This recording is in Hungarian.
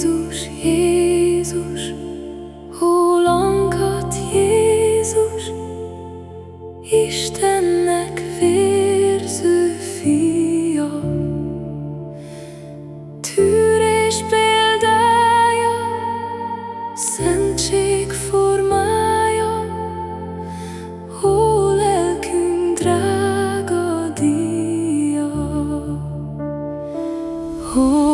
Jézus, Jézus, hólankat Jézus, Istennek vérző fia. Tűrés példája, szentség formája, hó lelkünk drága díja. Hó